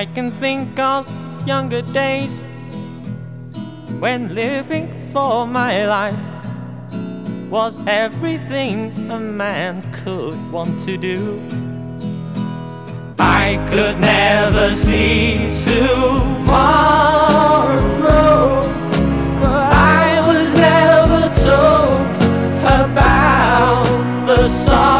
I can think of younger days when living for my life was everything a man could want to do. I could never see tomorrow, I was never told about the sorrows.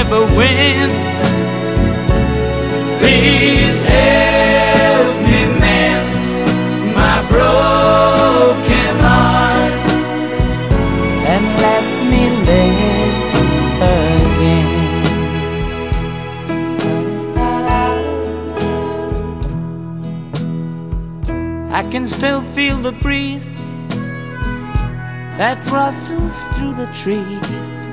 ever win? Please help me mend my broken heart. and let me live again. I can still feel the breeze that rustles through the trees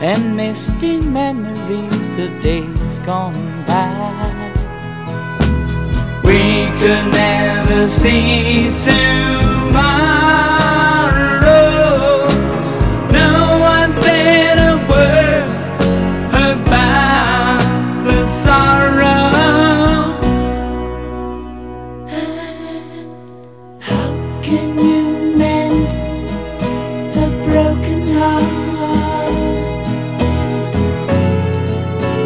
and misty memories of days gone by. We could never see tomorrow. No one said a word about the sorrow. How can you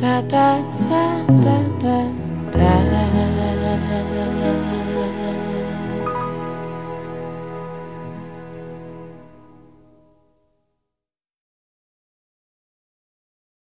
da da da da da da